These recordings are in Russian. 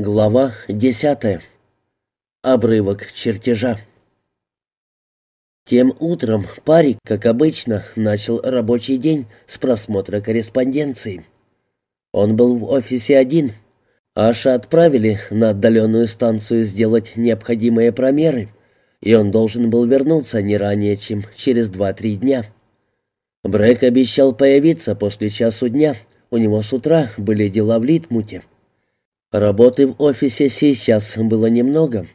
Глава десятая. Обрывок чертежа. Тем утром парик, как обычно, начал рабочий день с просмотра корреспонденции. Он был в офисе один. Аша отправили на отдаленную станцию сделать необходимые промеры, и он должен был вернуться не ранее, чем через два-три дня. Брэк обещал появиться после часу дня. У него с утра были дела в Литмуте. Работы в офисе сейчас было немного,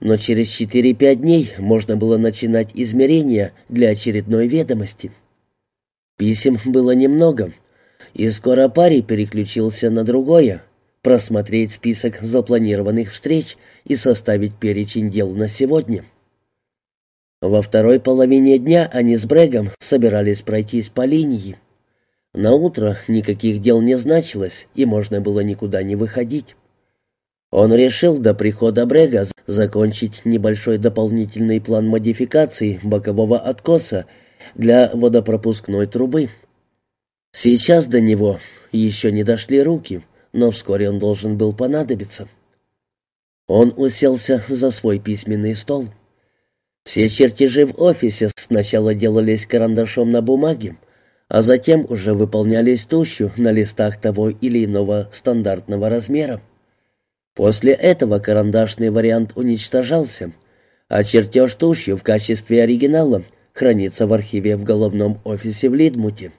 но через 4-5 дней можно было начинать измерения для очередной ведомости. Писем было немного, и скоро парень переключился на другое — просмотреть список запланированных встреч и составить перечень дел на сегодня. Во второй половине дня они с Брегом собирались пройтись по линии. На утро никаких дел не значилось, и можно было никуда не выходить. Он решил до прихода Брега закончить небольшой дополнительный план модификации бокового откоса для водопропускной трубы. Сейчас до него еще не дошли руки, но вскоре он должен был понадобиться. Он уселся за свой письменный стол. Все чертежи в офисе сначала делались карандашом на бумаге, а затем уже выполнялись тушью на листах того или иного стандартного размера. После этого карандашный вариант уничтожался, а чертеж тушью в качестве оригинала хранится в архиве в головном офисе в Лидмуте.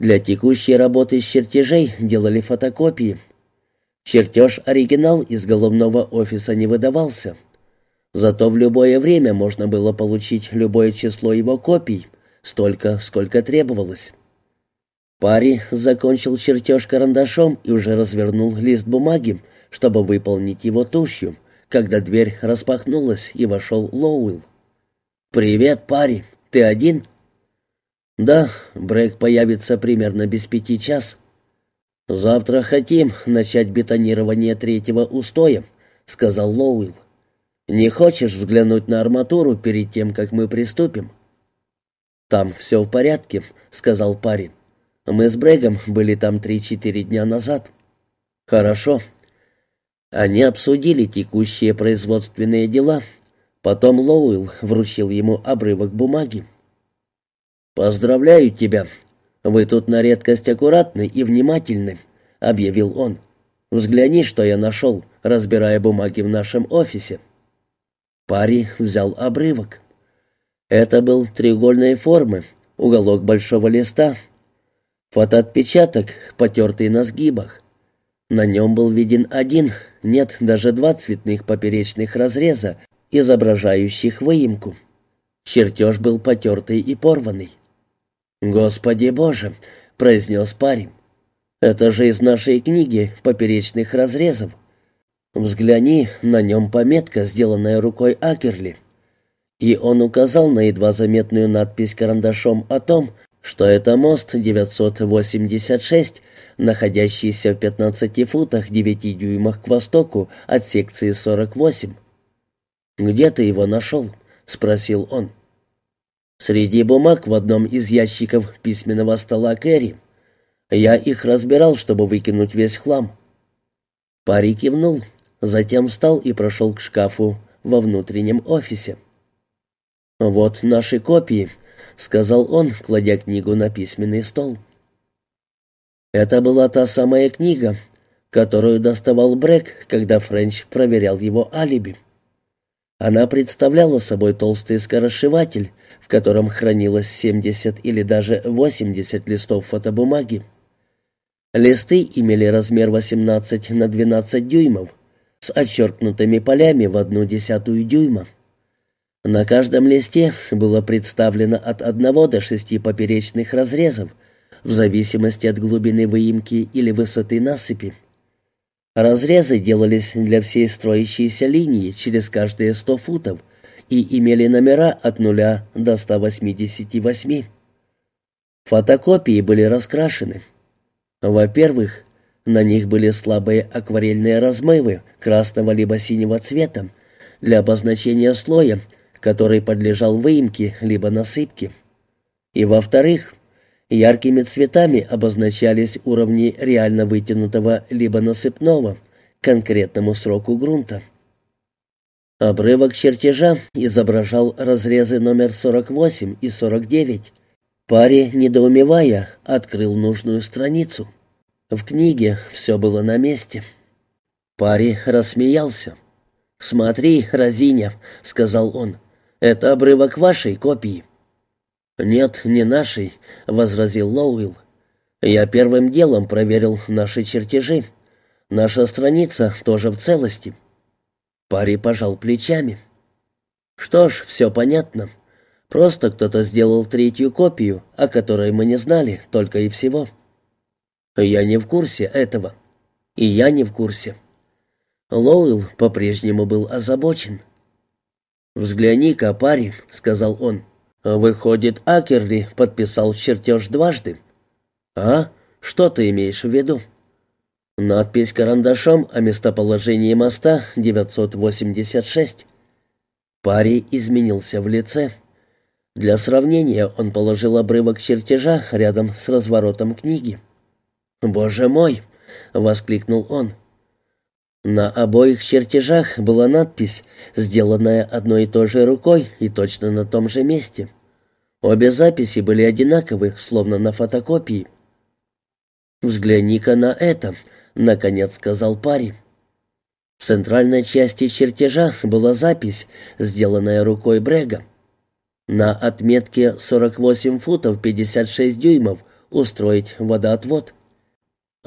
Для текущей работы с чертежей делали фотокопии. Чертеж-оригинал из головного офиса не выдавался. Зато в любое время можно было получить любое число его копий — столько, сколько требовалось. Пари закончил чертеж карандашом и уже развернул лист бумаги, чтобы выполнить его тушью, когда дверь распахнулась и вошел Лоуэлл. «Привет, пари, ты один?» «Да, Брэк появится примерно без пяти час». «Завтра хотим начать бетонирование третьего устоя», — сказал Лоуэлл. «Не хочешь взглянуть на арматуру перед тем, как мы приступим?» «Там все в порядке», — сказал парень. «Мы с Брэгом были там три-четыре дня назад». «Хорошо». Они обсудили текущие производственные дела. Потом Лоуэлл вручил ему обрывок бумаги. «Поздравляю тебя. Вы тут на редкость аккуратны и внимательны», — объявил он. «Взгляни, что я нашел, разбирая бумаги в нашем офисе». Пари взял обрывок. Это был треугольной формы, уголок большого листа. Фотоотпечаток, потертый на сгибах. На нем был виден один, нет, даже два цветных поперечных разреза, изображающих выемку. Чертеж был потертый и порванный. «Господи Боже!» — произнес парень. «Это же из нашей книги поперечных разрезов. Взгляни, на нем пометка, сделанная рукой Акерли» и он указал на едва заметную надпись карандашом о том, что это мост 986, находящийся в 15 футах 9 дюймах к востоку от секции 48. «Где ты его нашел?» — спросил он. «Среди бумаг в одном из ящиков письменного стола Кэрри. Я их разбирал, чтобы выкинуть весь хлам». Парень кивнул, затем встал и прошел к шкафу во внутреннем офисе. «Вот наши копии», — сказал он, кладя книгу на письменный стол. Это была та самая книга, которую доставал Брэк, когда Френч проверял его алиби. Она представляла собой толстый скоросшиватель, в котором хранилось 70 или даже 80 листов фотобумаги. Листы имели размер 18 на 12 дюймов с отчеркнутыми полями в одну десятую дюйма. На каждом листе было представлено от одного до шести поперечных разрезов, в зависимости от глубины выемки или высоты насыпи. Разрезы делались для всей строящейся линии через каждые сто футов и имели номера от нуля до 188. Фотокопии были раскрашены. Во-первых, на них были слабые акварельные размывы красного либо синего цвета для обозначения слоя который подлежал выемке либо насыпке. И во-вторых, яркими цветами обозначались уровни реально вытянутого либо насыпного, конкретному сроку грунта. Обрывок чертежа изображал разрезы номер 48 и 49. Паре, недоумевая, открыл нужную страницу. В книге все было на месте. Пари рассмеялся. «Смотри, Розиня», — сказал он, — «это обрывок вашей копии». «Нет, не нашей», — возразил Лоуэлл. «Я первым делом проверил наши чертежи. Наша страница тоже в целости». Пари пожал плечами. «Что ж, все понятно. Просто кто-то сделал третью копию, о которой мы не знали, только и всего». «Я не в курсе этого». «И я не в курсе». Лоуэлл по-прежнему был озабочен. «Взгляни-ка, парень», — сказал он. «Выходит, Акерли подписал чертеж дважды». «А? Что ты имеешь в виду?» Надпись карандашом о местоположении моста 986. Пари изменился в лице. Для сравнения он положил обрывок чертежа рядом с разворотом книги. «Боже мой!» — воскликнул он. На обоих чертежах была надпись, сделанная одной и той же рукой и точно на том же месте. Обе записи были одинаковы, словно на фотокопии. «Взгляни-ка на это», — наконец сказал парень. В центральной части чертежа была запись, сделанная рукой Брега. На отметке 48 футов 56 дюймов устроить водоотвод.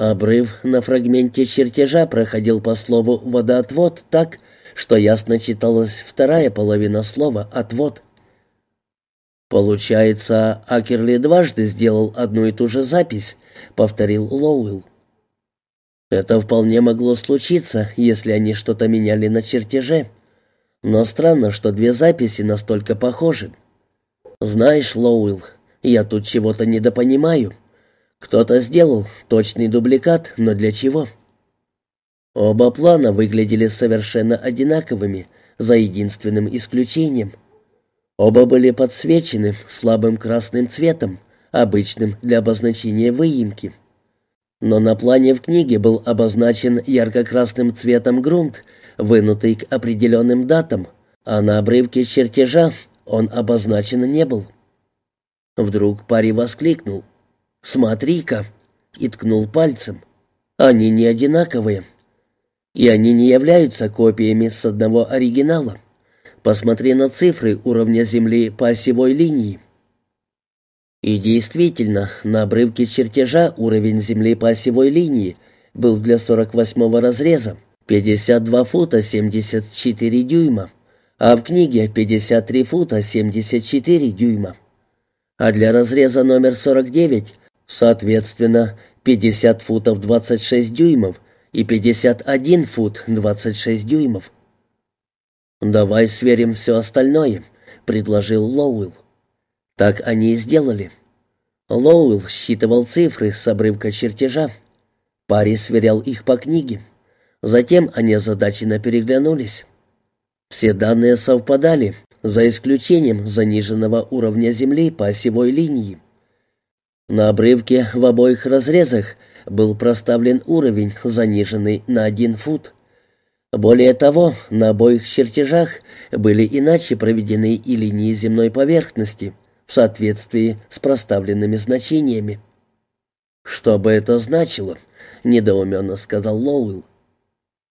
Обрыв на фрагменте чертежа проходил по слову «водоотвод» так, что ясно читалась вторая половина слова «отвод». «Получается, Акерли дважды сделал одну и ту же запись», — повторил Лоуэлл. «Это вполне могло случиться, если они что-то меняли на чертеже. Но странно, что две записи настолько похожи. Знаешь, Лоуэлл, я тут чего-то недопонимаю. Кто-то сделал точный дубликат, но для чего? Оба плана выглядели совершенно одинаковыми, за единственным исключением. Оба были подсвечены слабым красным цветом, обычным для обозначения выемки. Но на плане в книге был обозначен ярко-красным цветом грунт, вынутый к определенным датам, а на обрывке чертежа он обозначен не был. Вдруг парень воскликнул. «Смотри-ка!» и ткнул пальцем. «Они не одинаковые. И они не являются копиями с одного оригинала. Посмотри на цифры уровня Земли по осевой линии». И действительно, на обрывке чертежа уровень Земли по осевой линии был для 48-го разреза 52 фута 74 дюйма, а в книге 53 фута 74 дюйма. А для разреза номер 49 Соответственно, 50 футов 26 дюймов и 51 фут 26 дюймов. «Давай сверим все остальное», — предложил Лоуэлл. Так они и сделали. Лоуэлл считывал цифры с обрывка чертежа. Пари сверял их по книге. Затем они озадаченно переглянулись. Все данные совпадали, за исключением заниженного уровня Земли по осевой линии. На обрывке в обоих разрезах был проставлен уровень, заниженный на один фут. Более того, на обоих чертежах были иначе проведены и линии земной поверхности в соответствии с проставленными значениями. «Что бы это значило?» — недоуменно сказал Лоуэлл.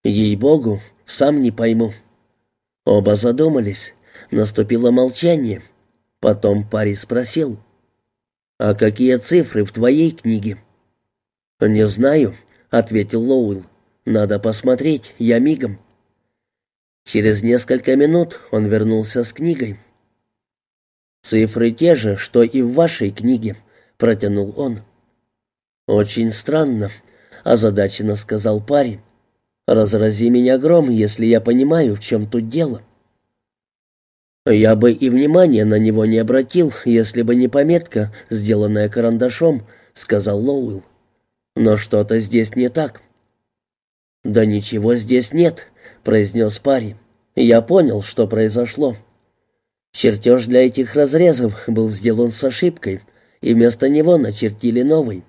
«Ей-богу, сам не пойму». Оба задумались. Наступило молчание. Потом парень спросил — «А какие цифры в твоей книге?» «Не знаю», — ответил Лоуэлл. «Надо посмотреть, я мигом». Через несколько минут он вернулся с книгой. «Цифры те же, что и в вашей книге», — протянул он. «Очень странно», — озадаченно сказал парень. «Разрази меня гром, если я понимаю, в чем тут дело». Я бы и внимания на него не обратил, если бы не пометка, сделанная карандашом, сказал Лоуэлл. Но что-то здесь не так. Да ничего здесь нет, произнес парень. Я понял, что произошло. Чертеж для этих разрезов был сделан с ошибкой, и вместо него начертили новый.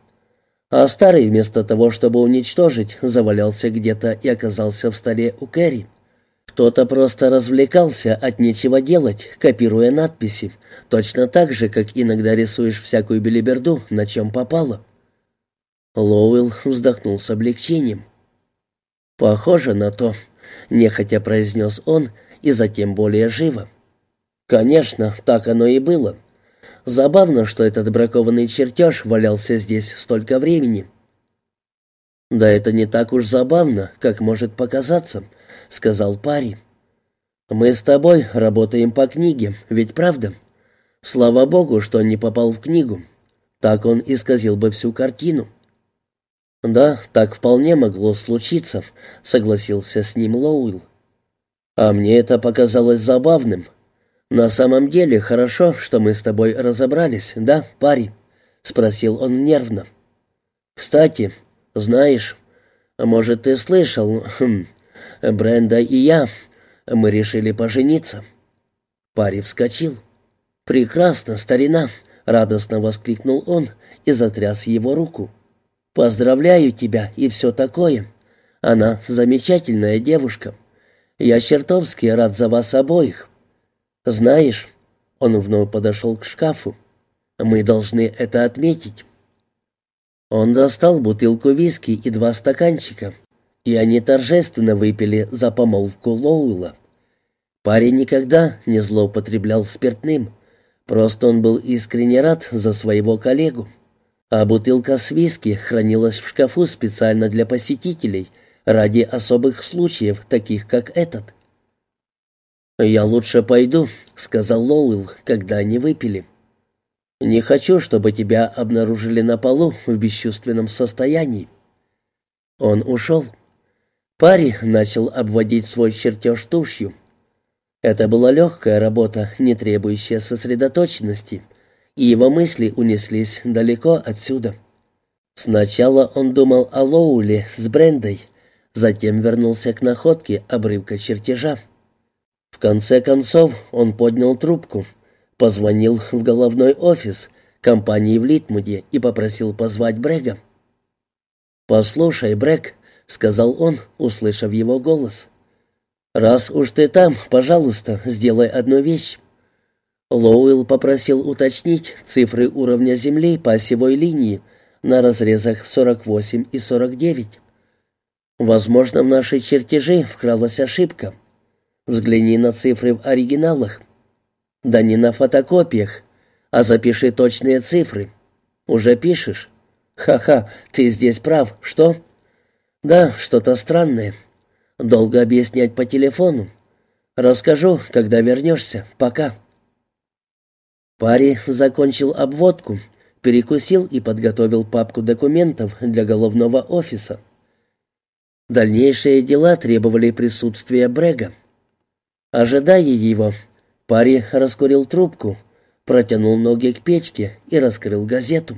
А старый, вместо того, чтобы уничтожить, завалялся где-то и оказался в столе у Кэрри. Кто-то просто развлекался от нечего делать, копируя надписи, точно так же, как иногда рисуешь всякую белиберду, на чем попало. Лоуэлл вздохнул с облегчением. «Похоже на то», — нехотя произнес он, и затем более живо. «Конечно, так оно и было. Забавно, что этот бракованный чертеж валялся здесь столько времени». «Да это не так уж забавно, как может показаться», — сказал парень. «Мы с тобой работаем по книге, ведь правда? Слава богу, что он не попал в книгу. Так он исказил бы всю картину». «Да, так вполне могло случиться», — согласился с ним Лоуэлл. «А мне это показалось забавным. На самом деле хорошо, что мы с тобой разобрались, да, парень?» — спросил он нервно. «Кстати, знаешь, может, ты слышал, хм, Бренда и я, мы решили пожениться». Парень вскочил. «Прекрасно, старина!» — радостно воскликнул он и затряс его руку. Поздравляю тебя и все такое. Она замечательная девушка. Я чертовски рад за вас обоих. Знаешь, он вновь подошел к шкафу. Мы должны это отметить. Он достал бутылку виски и два стаканчика, и они торжественно выпили за помолвку Лоуэлла. Парень никогда не злоупотреблял спиртным, просто он был искренне рад за своего коллегу а бутылка с виски хранилась в шкафу специально для посетителей, ради особых случаев, таких как этот. «Я лучше пойду», — сказал Лоуэлл, когда они выпили. «Не хочу, чтобы тебя обнаружили на полу в бесчувственном состоянии». Он ушел. Пари начал обводить свой чертеж тушью. Это была легкая работа, не требующая сосредоточенности — и его мысли унеслись далеко отсюда. Сначала он думал о Лоуле с Брендой, затем вернулся к находке обрывка чертежа. В конце концов он поднял трубку, позвонил в головной офис компании в Литмуде и попросил позвать Брега. «Послушай, Брег», — сказал он, услышав его голос, — «раз уж ты там, пожалуйста, сделай одну вещь. Лоуэлл попросил уточнить цифры уровня Земли по осевой линии на разрезах 48 и 49. Возможно, в наши чертежи вкралась ошибка. Взгляни на цифры в оригиналах. Да не на фотокопиях, а запиши точные цифры. Уже пишешь? Ха-ха, ты здесь прав. Что? Да, что-то странное. Долго объяснять по телефону. Расскажу, когда вернешься. Пока. Пари закончил обводку, перекусил и подготовил папку документов для головного офиса. Дальнейшие дела требовали присутствия Брега. Ожидая его, Пари раскурил трубку, протянул ноги к печке и раскрыл газету.